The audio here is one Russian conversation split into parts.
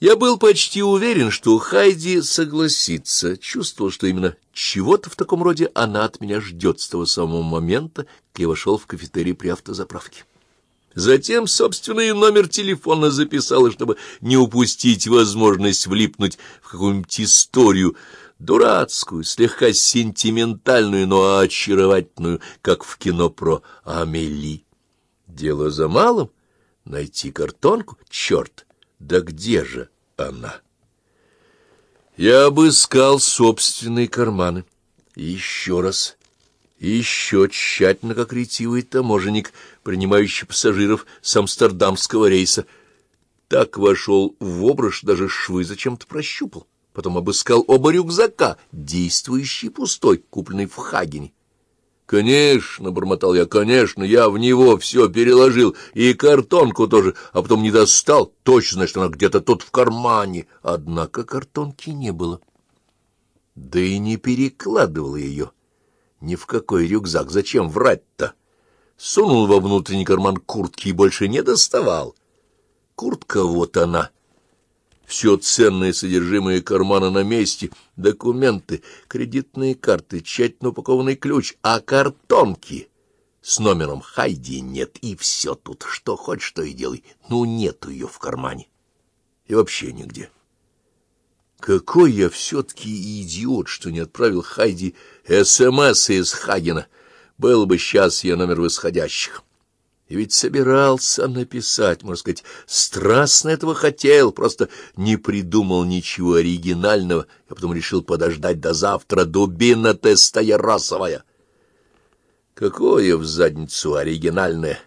Я был почти уверен, что Хайди согласится, чувствовал, что именно чего-то в таком роде она от меня ждет с того самого момента, как я вошел в кафетерий при автозаправке. Затем собственный номер телефона записала, чтобы не упустить возможность влипнуть в какую-нибудь историю, дурацкую, слегка сентиментальную, но очаровательную, как в кино про Амели. Дело за малым — найти картонку. Черт, да где же она? Я обыскал собственные карманы. Еще раз, еще тщательно, как ретивый таможенник, принимающий пассажиров с амстердамского рейса. Так вошел в образ, даже швы зачем-то прощупал. Потом обыскал оба рюкзака, действующий пустой, купленный в Хагене. «Конечно», — бормотал я, — «конечно, я в него все переложил, и картонку тоже, а потом не достал, точно, что она где-то тут в кармане». Однако картонки не было. Да и не перекладывал ее. Ни в какой рюкзак, зачем врать-то? Сунул во внутренний карман куртки и больше не доставал. Куртка вот она — все ценное содержимое кармана на месте, документы, кредитные карты, тщательно упакованный ключ, а картонки с номером Хайди нет, и все тут, что хочешь, что и делай. Ну, нету ее в кармане. И вообще нигде. Какой я все-таки идиот, что не отправил Хайди СМС из Хагена. Был бы сейчас я номер восходящих. И ведь собирался написать, можно сказать, страстно этого хотел, просто не придумал ничего оригинального, а потом решил подождать до завтра, дубина ты стоярасовая. Какое в задницу оригинальное!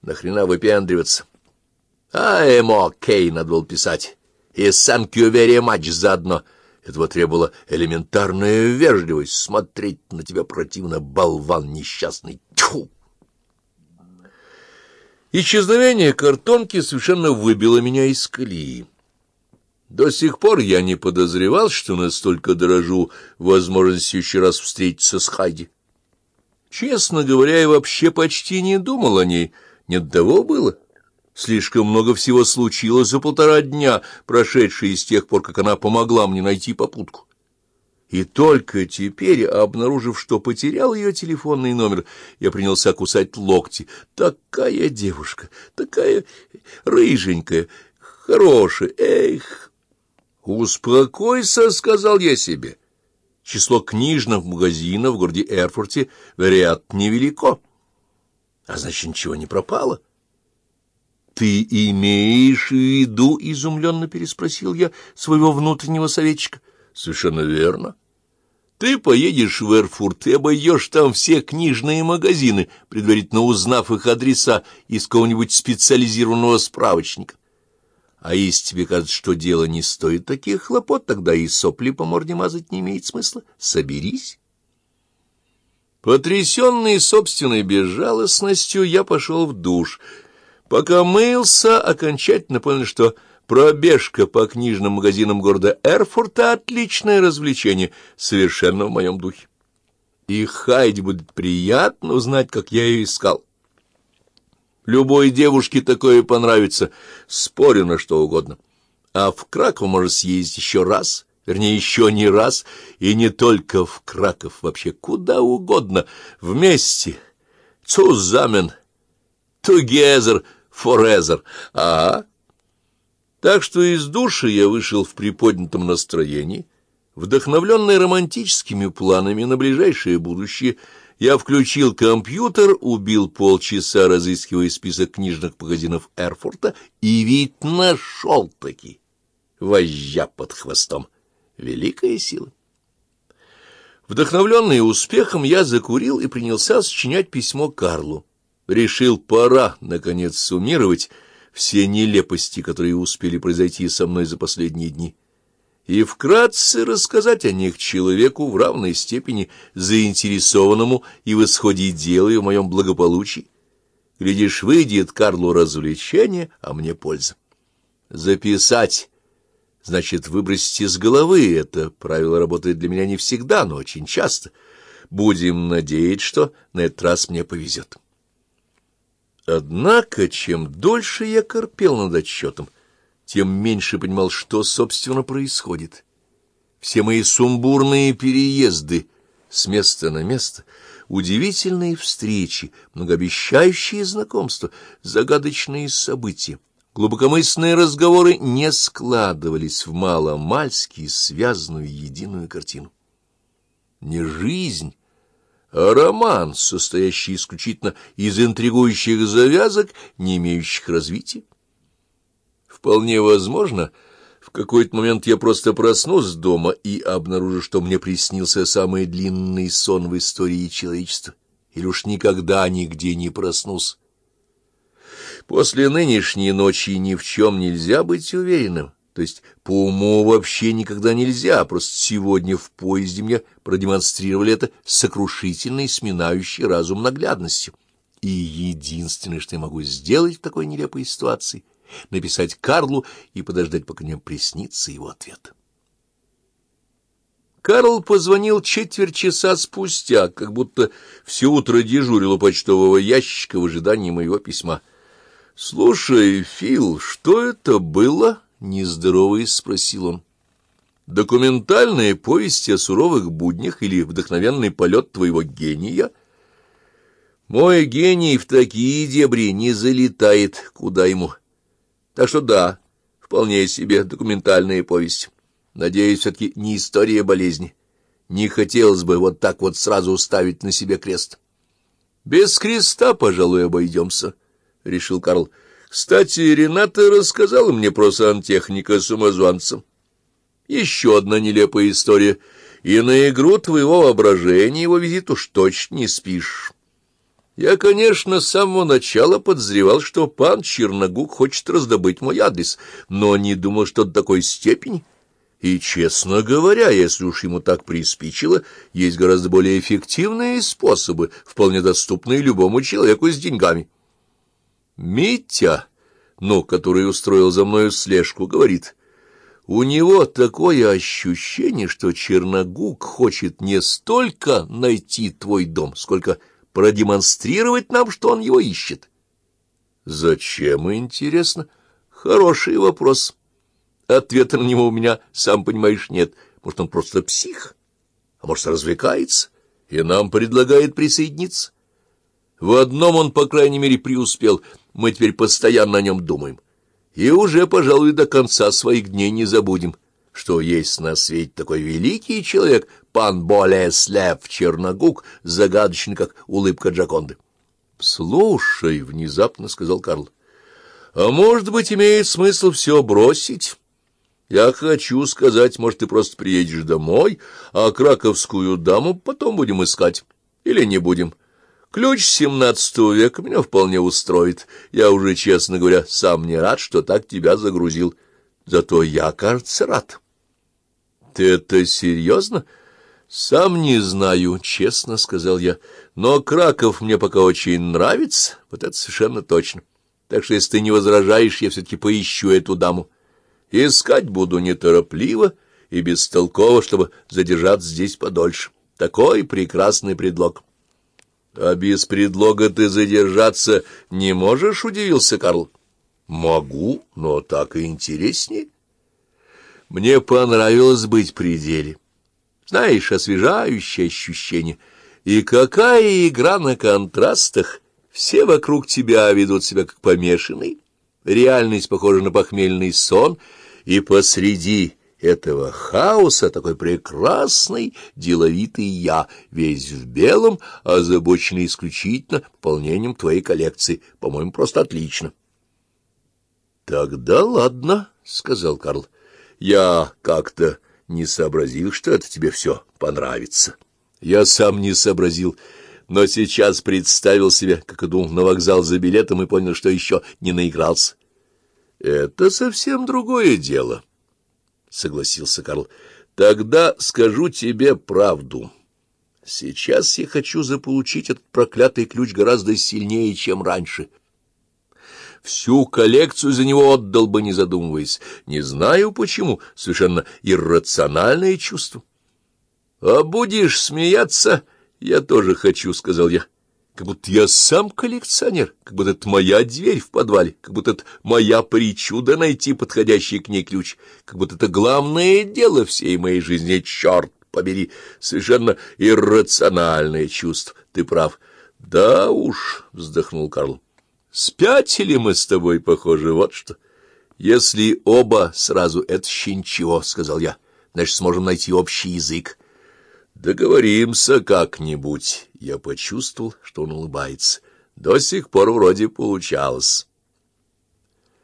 Нахрена выпендриваться? А эмо окей, надо было писать. И thank you very much заодно. Этого требовала элементарная вежливость. Смотреть на тебя противно, болван несчастный. Тьфу! Исчезновение картонки совершенно выбило меня из колеи. До сих пор я не подозревал, что настолько дорожу возможностью еще раз встретиться с Хайди. Честно говоря, я вообще почти не думал о ней, не того было. Слишком много всего случилось за полтора дня, прошедшие с тех пор, как она помогла мне найти попутку. И только теперь, обнаружив, что потерял ее телефонный номер, я принялся кусать локти. Такая девушка, такая рыженькая, хорошая, эх! «Успокойся», — сказал я себе. Число книжных магазинов в городе Эрфурте, вероятно, невелико. А значит, ничего не пропало. «Ты имеешь в виду?» — изумленно переспросил я своего внутреннего советчика. Совершенно верно. Ты поедешь в Эрфурт и обойдешь там все книжные магазины, предварительно узнав их адреса из какого-нибудь специализированного справочника. А если тебе кажется, что дело не стоит таких хлопот, тогда и сопли по морде мазать не имеет смысла. Соберись. Потрясенный собственной безжалостностью, я пошел в душ. Пока мылся, окончательно понял, что Пробежка по книжным магазинам города Эрфурта — отличное развлечение, совершенно в моем духе. И Хайди будет приятно узнать, как я ее искал. Любой девушке такое понравится, спорю на что угодно. А в Краков может съездить еще раз, вернее, еще не раз, и не только в Краков, вообще куда угодно, вместе, цузамен, together, forever, а... Так что из души я вышел в приподнятом настроении, вдохновленный романтическими планами на ближайшее будущее, я включил компьютер, убил полчаса, разыскивая список книжных магазинов Эрфурта, и ведь нашел-таки вожжа под хвостом. Великая сила. Вдохновленный успехом, я закурил и принялся сочинять письмо Карлу. Решил, пора, наконец, суммировать все нелепости, которые успели произойти со мной за последние дни, и вкратце рассказать о них человеку в равной степени заинтересованному и в исходе дела и в моем благополучии. Глядишь, выйдет Карлу развлечение, а мне польза. Записать значит выбросить из головы. Это правило работает для меня не всегда, но очень часто. Будем надеяться, что на этот раз мне повезет. Однако, чем дольше я корпел над отчетом, тем меньше понимал, что, собственно, происходит. Все мои сумбурные переезды с места на место, удивительные встречи, многообещающие знакомства, загадочные события, глубокомысленные разговоры не складывались в маломальски связанную единую картину. Не жизнь, роман, состоящий исключительно из интригующих завязок, не имеющих развития. Вполне возможно, в какой-то момент я просто проснусь дома и обнаружу, что мне приснился самый длинный сон в истории человечества, или уж никогда нигде не проснусь. После нынешней ночи ни в чем нельзя быть уверенным. То есть по уму вообще никогда нельзя, просто сегодня в поезде мне продемонстрировали это сокрушительной, сминающей разум наглядностью. И единственное, что я могу сделать в такой нелепой ситуации — написать Карлу и подождать, пока мне приснится его ответ. Карл позвонил четверть часа спустя, как будто все утро дежурил у почтового ящика в ожидании моего письма. — Слушай, Фил, что это было? — нездоровый спросил он. — Документальная повесть о суровых буднях или вдохновенный полет твоего гения? Мой гений в такие дебри не залетает, куда ему... Так что да, вполне себе документальная повесть. Надеюсь, все-таки не история болезни. Не хотелось бы вот так вот сразу ставить на себе крест. Без креста, пожалуй, обойдемся, — решил Карл. Кстати, Рената рассказала мне про сантехника-самозванца. Еще одна нелепая история. И на игру твоего воображения его визит уж точно не спишь. Я, конечно, с самого начала подозревал, что пан Черногук хочет раздобыть мой адрес, но не думал, что до такой степени. И, честно говоря, если уж ему так приспичило, есть гораздо более эффективные способы, вполне доступные любому человеку с деньгами. Митя, ну, который устроил за мною слежку, говорит, у него такое ощущение, что Черногук хочет не столько найти твой дом, сколько продемонстрировать нам, что он его ищет. Зачем, интересно? Хороший вопрос. Ответа на него у меня, сам понимаешь, нет. Может, он просто псих, а может, развлекается, и нам предлагает присоединиться. В одном он, по крайней мере, преуспел, мы теперь постоянно о нем думаем. И уже, пожалуй, до конца своих дней не забудем, что есть на свете такой великий человек, пан Болеслев Черногук, загадочный, как улыбка Джаконды. — Слушай, — внезапно сказал Карл, — а может быть, имеет смысл все бросить? Я хочу сказать, может, ты просто приедешь домой, а краковскую даму потом будем искать. Или не будем. Ключ семнадцатого века меня вполне устроит. Я уже, честно говоря, сам не рад, что так тебя загрузил. Зато я, кажется, рад. — Ты это серьезно? — «Сам не знаю, честно сказал я, но Краков мне пока очень нравится, вот это совершенно точно. Так что, если ты не возражаешь, я все-таки поищу эту даму. Искать буду неторопливо и бестолково, чтобы задержаться здесь подольше. Такой прекрасный предлог». «А без предлога ты задержаться не можешь?» — удивился Карл. «Могу, но так и интереснее. Мне понравилось быть при деле». Знаешь, освежающее ощущение. И какая игра на контрастах! Все вокруг тебя ведут себя как помешанные. Реальность похожа на похмельный сон, и посреди этого хаоса такой прекрасный, деловитый я, весь в белом, озабоченный исключительно пополнением твоей коллекции. По-моему, просто отлично. — Тогда ладно, — сказал Карл. — Я как-то не сообразил, что это тебе все понравится. Я сам не сообразил, но сейчас представил себе, как иду на вокзал за билетом и понял, что еще не наигрался. — Это совсем другое дело, — согласился Карл. — Тогда скажу тебе правду. Сейчас я хочу заполучить этот проклятый ключ гораздо сильнее, чем раньше. — Всю коллекцию за него отдал бы, не задумываясь. Не знаю почему, совершенно иррациональное чувство. — А будешь смеяться, я тоже хочу, — сказал я. Как будто я сам коллекционер, как будто это моя дверь в подвале, как будто это моя причуда найти подходящий к ней ключ, как будто это главное дело всей моей жизни, черт побери, совершенно иррациональное чувство, ты прав. — Да уж, — вздохнул Карл, — спятили мы с тобой, похоже, вот что. Если оба сразу, это еще ничего, — сказал я, — значит, сможем найти общий язык. Договоримся как-нибудь. Я почувствовал, что он улыбается. До сих пор вроде получалось.